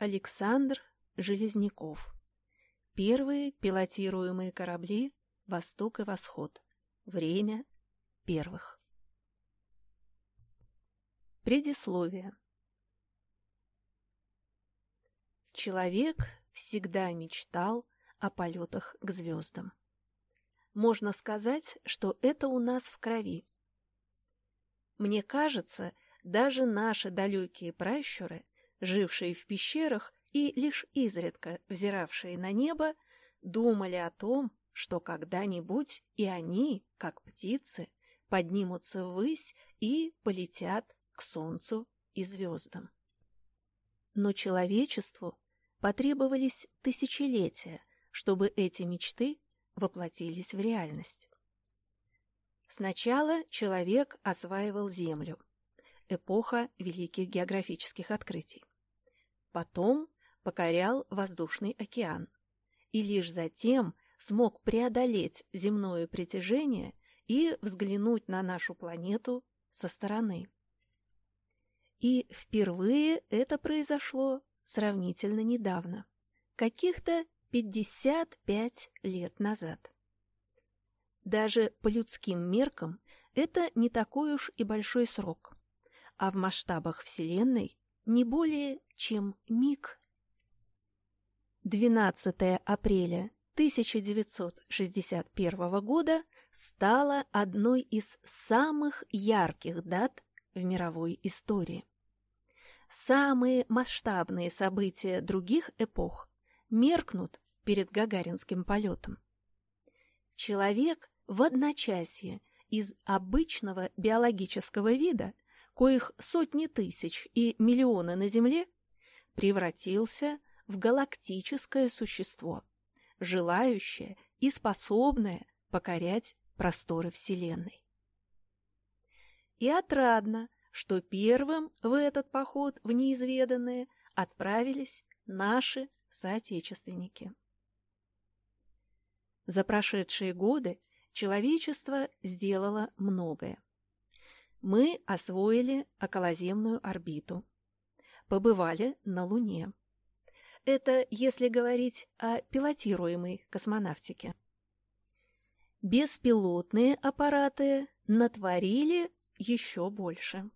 Александр Железняков. Первые пилотируемые корабли «Восток и Восход». Время первых. Предисловие. Человек всегда мечтал о полетах к звездам. Можно сказать, что это у нас в крови. Мне кажется, даже наши далекие пращуры, жившие в пещерах и лишь изредка взиравшие на небо, думали о том, что когда-нибудь и они, как птицы, поднимутся ввысь и полетят к солнцу и звездам. Но человечеству потребовались тысячелетия, чтобы эти мечты воплотились в реальность. Сначала человек осваивал Землю, эпоха великих географических открытий. Потом покорял воздушный океан и лишь затем смог преодолеть земное притяжение и взглянуть на нашу планету со стороны. И впервые это произошло сравнительно недавно, каких-то 55 лет назад. Даже по людским меркам это не такой уж и большой срок, а в масштабах Вселенной не более чем миг. 12 апреля 1961 года стало одной из самых ярких дат в мировой истории. Самые масштабные события других эпох меркнут перед гагаринским полетом. Человек в одночасье из обычного биологического вида, коих сотни тысяч и миллионы на Земле, превратился в галактическое существо, желающее и способное покорять просторы Вселенной. И отрадно, что первым в этот поход в неизведанное отправились наши соотечественники. За прошедшие годы человечество сделало многое. Мы освоили околоземную орбиту, побывали на Луне. Это если говорить о пилотируемой космонавтике. Беспилотные аппараты натворили еще больше.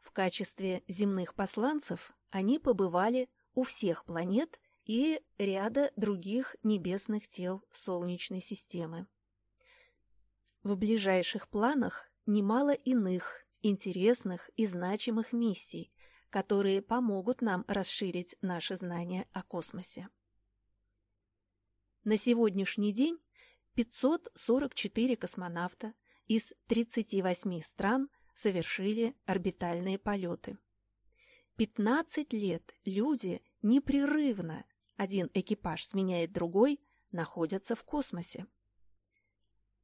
В качестве земных посланцев они побывали у всех планет и ряда других небесных тел Солнечной системы. В ближайших планах немало иных, интересных и значимых миссий, которые помогут нам расширить наши знания о космосе. На сегодняшний день 544 космонавта из 38 стран совершили орбитальные полеты. 15 лет люди непрерывно, один экипаж сменяет другой, находятся в космосе.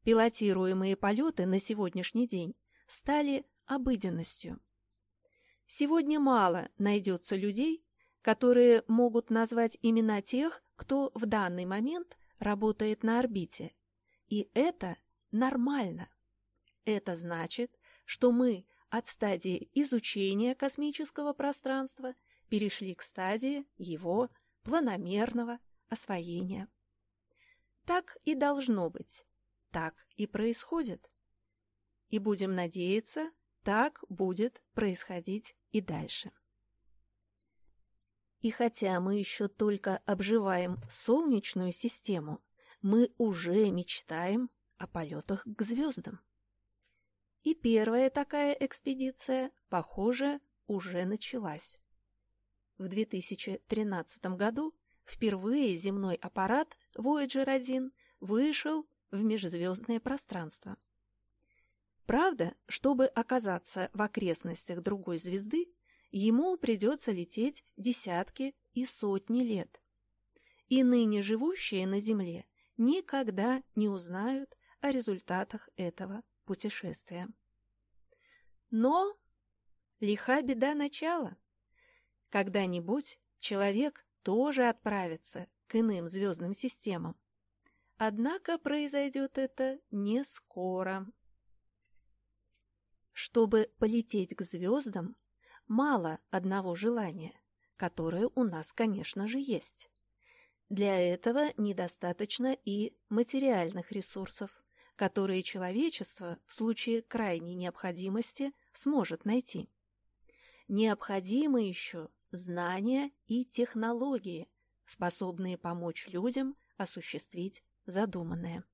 Пилотируемые полеты на сегодняшний день стали обыденностью. Сегодня мало найдется людей, которые могут назвать имена тех, кто в данный момент работает на орбите. И это нормально. Это значит, что мы от стадии изучения космического пространства перешли к стадии его планомерного освоения. Так и должно быть, так и происходит. И будем надеяться, так будет происходить и дальше. И хотя мы еще только обживаем Солнечную систему, мы уже мечтаем о полетах к звездам. И первая такая экспедиция, похоже, уже началась. В 2013 году впервые земной аппарат Voyager-1 вышел в межзвездное пространство. Правда, чтобы оказаться в окрестностях другой звезды, ему придется лететь десятки и сотни лет. И ныне живущие на Земле никогда не узнают о результатах этого путешествия. Но лиха беда начала. Когда-нибудь человек тоже отправится к иным звездным системам. Однако произойдет это не скоро. Чтобы полететь к звездам, мало одного желания. которое у нас, конечно же, есть. Для этого недостаточно и материальных ресурсов, которые человечество в случае крайней необходимости сможет найти. Необходимы еще знания и технологии, способные помочь людям осуществить задуманное.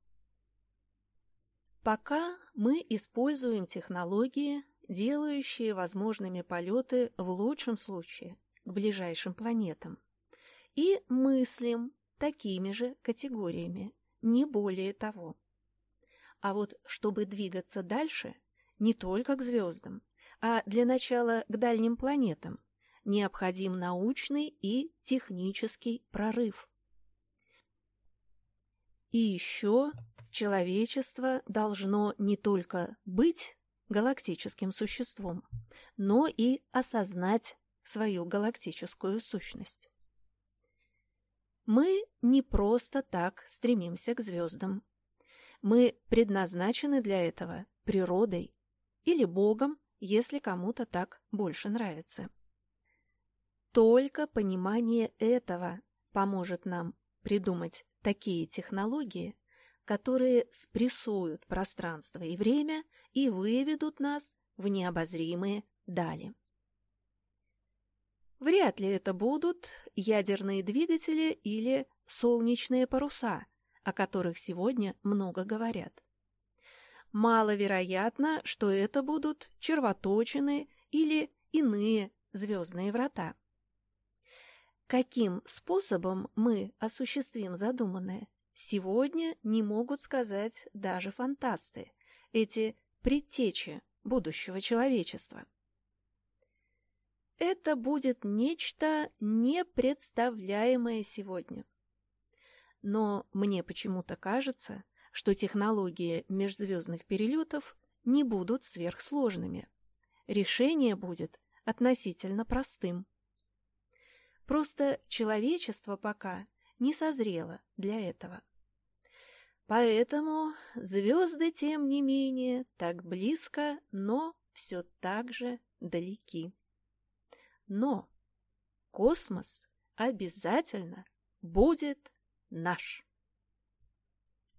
Пока мы используем технологии, делающие возможными полеты в лучшем случае к ближайшим планетам, и мыслим такими же категориями, не более того. А вот чтобы двигаться дальше, не только к звездам, а для начала к дальним планетам, необходим научный и технический прорыв. И еще человечество должно не только быть галактическим существом, но и осознать свою галактическую сущность. Мы не просто так стремимся к звездам. Мы предназначены для этого природой или Богом, если кому-то так больше нравится. Только понимание этого поможет нам придумать такие технологии, которые спрессуют пространство и время и выведут нас в необозримые дали. Вряд ли это будут ядерные двигатели или солнечные паруса, о которых сегодня много говорят. Маловероятно, что это будут червоточины или иные звездные врата. Каким способом мы осуществим задуманное, сегодня не могут сказать даже фантасты, эти предтечи будущего человечества. Это будет нечто непредставляемое сегодня. Но мне почему-то кажется, что технологии межзвездных перелетов не будут сверхсложными. Решение будет относительно простым. Просто человечество пока не созрело для этого. Поэтому звезды, тем не менее, так близко, но все так же далеки. Но космос обязательно будет наш.